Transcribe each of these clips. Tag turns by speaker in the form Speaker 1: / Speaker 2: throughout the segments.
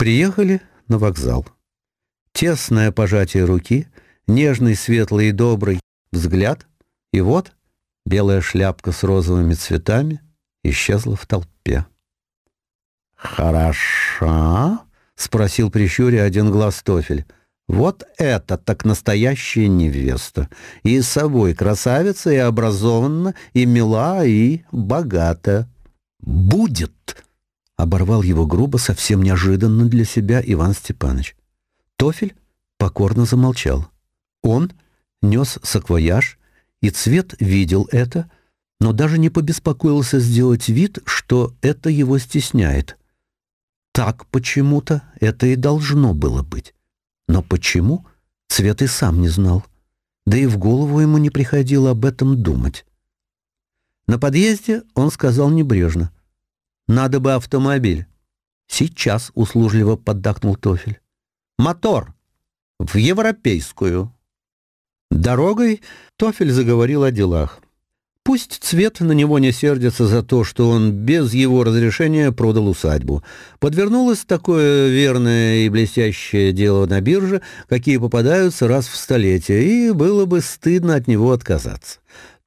Speaker 1: Приехали на вокзал. Тесное пожатие руки, нежный, светлый и добрый взгляд, и вот белая шляпка с розовыми цветами исчезла в толпе. «Хороша?» — спросил прищуря один глаз Тофель. «Вот это так настоящая невеста! И с собой красавица, и образованна, и мила, и богата. Будет!» — оборвал его грубо, совсем неожиданно для себя Иван Степанович. Тофель покорно замолчал. Он нес саквояж, и Цвет видел это, но даже не побеспокоился сделать вид, что это его стесняет. Так почему-то это и должно было быть. Но почему, Цвет и сам не знал. Да и в голову ему не приходило об этом думать. На подъезде он сказал небрежно — «Надо бы автомобиль». «Сейчас», — услужливо поддакнул Тофель. «Мотор! В европейскую!» Дорогой Тофель заговорил о делах. Пусть Цвет на него не сердится за то, что он без его разрешения продал усадьбу. Подвернулось такое верное и блестящее дело на бирже, какие попадаются раз в столетие, и было бы стыдно от него отказаться.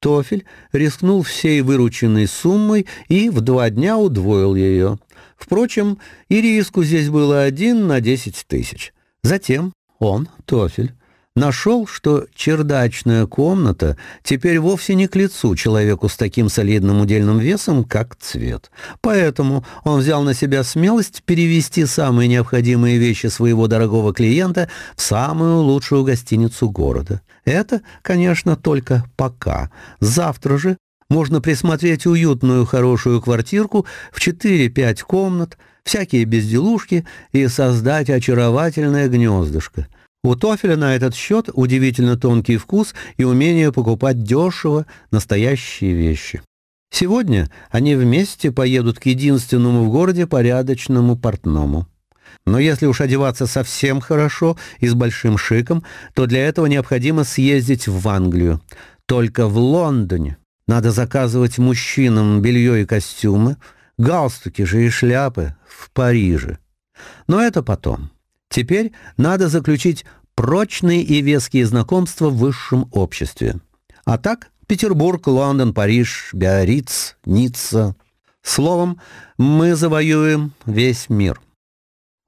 Speaker 1: Тофель рискнул всей вырученной суммой и в два дня удвоил ее. Впрочем, и риску здесь было один на десять тысяч. Затем он, Тофель, нашел, что чердачная комната теперь вовсе не к лицу человеку с таким солидным удельным весом, как цвет. Поэтому он взял на себя смелость перевести самые необходимые вещи своего дорогого клиента в самую лучшую гостиницу города. Это, конечно, только пока. Завтра же можно присмотреть уютную хорошую квартирку в 4-5 комнат, всякие безделушки и создать очаровательное гнездышко – у Тофеля на этот счет удивительно тонкий вкус и умение покупать дешево настоящие вещи. Сегодня они вместе поедут к единственному в городе порядочному портному. Но если уж одеваться совсем хорошо и с большим шиком, то для этого необходимо съездить в Англию. Только в Лондоне надо заказывать мужчинам белье и костюмы, галстуки же и шляпы в Париже. Но это потом. Теперь надо заключить прочные и веские знакомства в высшем обществе. А так Петербург, Лондон, Париж, Биориц, Ницца. Словом, мы завоюем весь мир.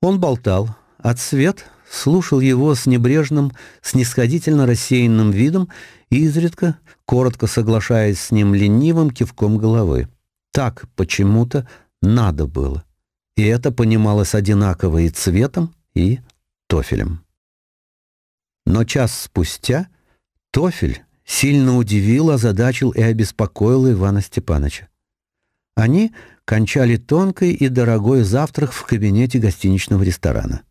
Speaker 1: Он болтал, а цвет слушал его с небрежным, снисходительно рассеянным видом и изредка, коротко соглашаясь с ним ленивым кивком головы. Так почему-то надо было. И это понималось одинаково и цветом, и Тофелем. Но час спустя Тофель сильно удивил, озадачил и обеспокоил Ивана Степановича. Они кончали тонкий и дорогой завтрак в кабинете гостиничного ресторана.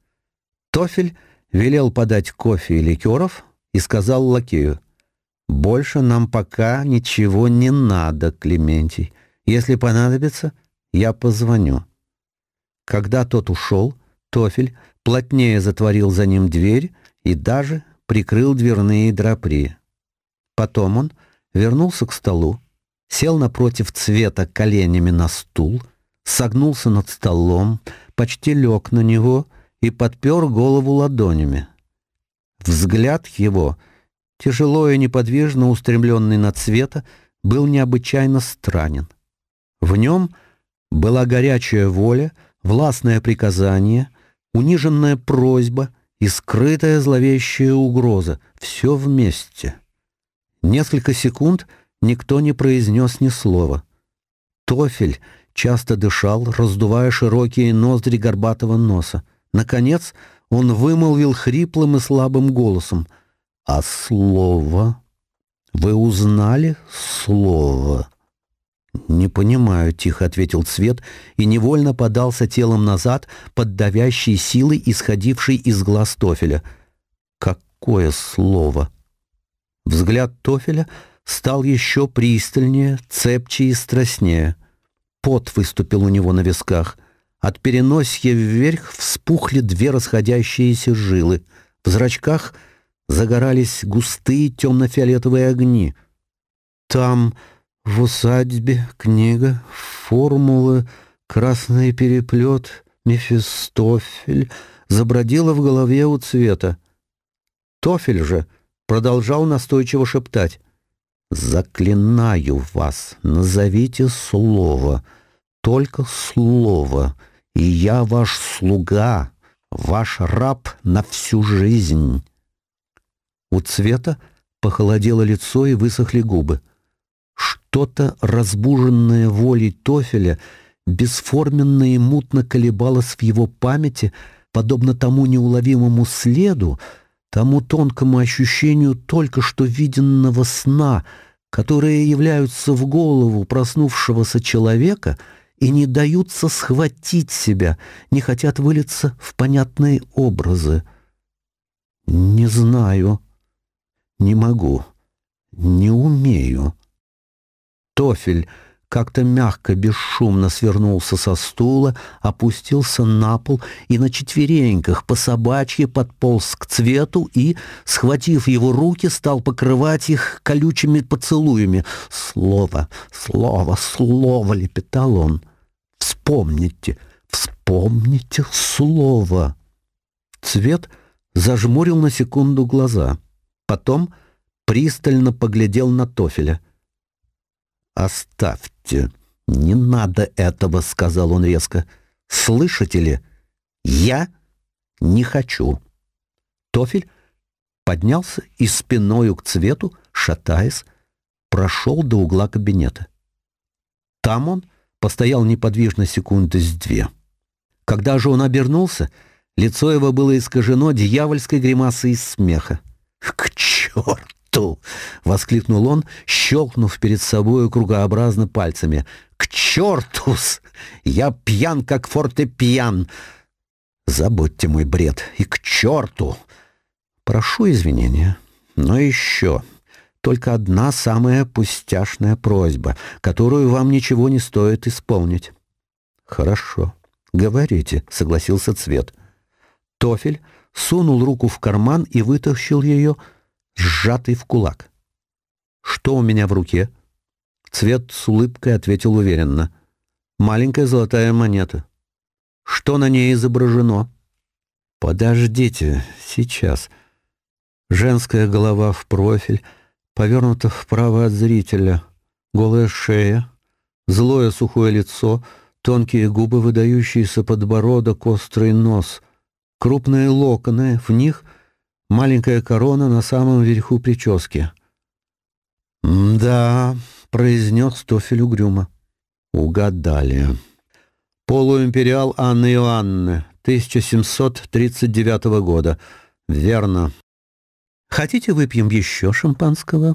Speaker 1: Тофель велел подать кофе и ликеров и сказал лакею, «Больше нам пока ничего не надо, Клементий. Если понадобится, я позвоню». Когда тот ушел, Тофель плотнее затворил за ним дверь и даже прикрыл дверные драпри. Потом он вернулся к столу, сел напротив цвета коленями на стул, согнулся над столом, почти лег на него и подпер голову ладонями. Взгляд его, тяжело и неподвижно устремленный на цвета, был необычайно странен. В нем была горячая воля, властное приказание — униженная просьба и скрытая зловещая угроза — все вместе. Несколько секунд никто не произнес ни слова. Тофель часто дышал, раздувая широкие ноздри горбатого носа. Наконец он вымолвил хриплым и слабым голосом. «А слово? Вы узнали слово?» «Не — понимаю, тихо ответил Цвет и невольно подался телом назад под давящей силой, исходившей из глаз Тофеля. «Какое слово!» Взгляд Тофеля стал еще пристальнее, цепче и страстнее. Пот выступил у него на висках. От переносья вверх вспухли две расходящиеся жилы. В зрачках загорались густые темно-фиолетовые огни. «Там...» В усадьбе книга, формулы, красный переплет, Мефистофель забродила в голове у цвета. Тофель же продолжал настойчиво шептать. «Заклинаю вас, назовите слово, только слово, и я ваш слуга, ваш раб на всю жизнь». У цвета похолодело лицо и высохли губы. что-то разбуженное волей Тофеля, бесформенное и мутно колебалось в его памяти, подобно тому неуловимому следу, тому тонкому ощущению только что виденного сна, которые являются в голову проснувшегося человека и не даются схватить себя, не хотят вылиться в понятные образы. «Не знаю», «Не могу», «Не умею», Тофель как-то мягко, бесшумно свернулся со стула, опустился на пол и на четвереньках по собачьи подполз к цвету и, схватив его руки, стал покрывать их колючими поцелуями. «Слово, слово, слово!» — лепетал он. «Вспомните, вспомните слово!» Цвет зажмурил на секунду глаза — Потом пристально поглядел на Тофеля. «Оставьте, не надо этого», — сказал он резко. «Слышите ли? Я не хочу». Тофель поднялся и спиною к цвету, шатаясь, прошел до угла кабинета. Там он постоял неподвижно секунды с две. Когда же он обернулся, лицо его было искажено дьявольской гримасой из смеха. «К черту!» воскликнул он, щелкнув перед собой кругообразно пальцами. «К чертус! Я пьян, как фортепьян! Забудьте мой бред и к черту! Прошу извинения, но еще...» Только одна самая пустяшная просьба, которую вам ничего не стоит исполнить. Хорошо, говорите, согласился Цвет. Тофель сунул руку в карман и вытащил ее, сжатый в кулак. Что у меня в руке?» Цвет с улыбкой ответил уверенно. «Маленькая золотая монета». «Что на ней изображено?» «Подождите, сейчас». Женская голова в профиль, повернута вправо от зрителя, голая шея, злое сухое лицо, тонкие губы, выдающиеся подбородок, острый нос, крупные локоны, в них маленькая корона на самом верху прически. «Да», — произнес Тофель угрюмо. «Угадали. Полуимпериал Анны Иоанны, 1739 года. Верно. Хотите выпьем еще шампанского?»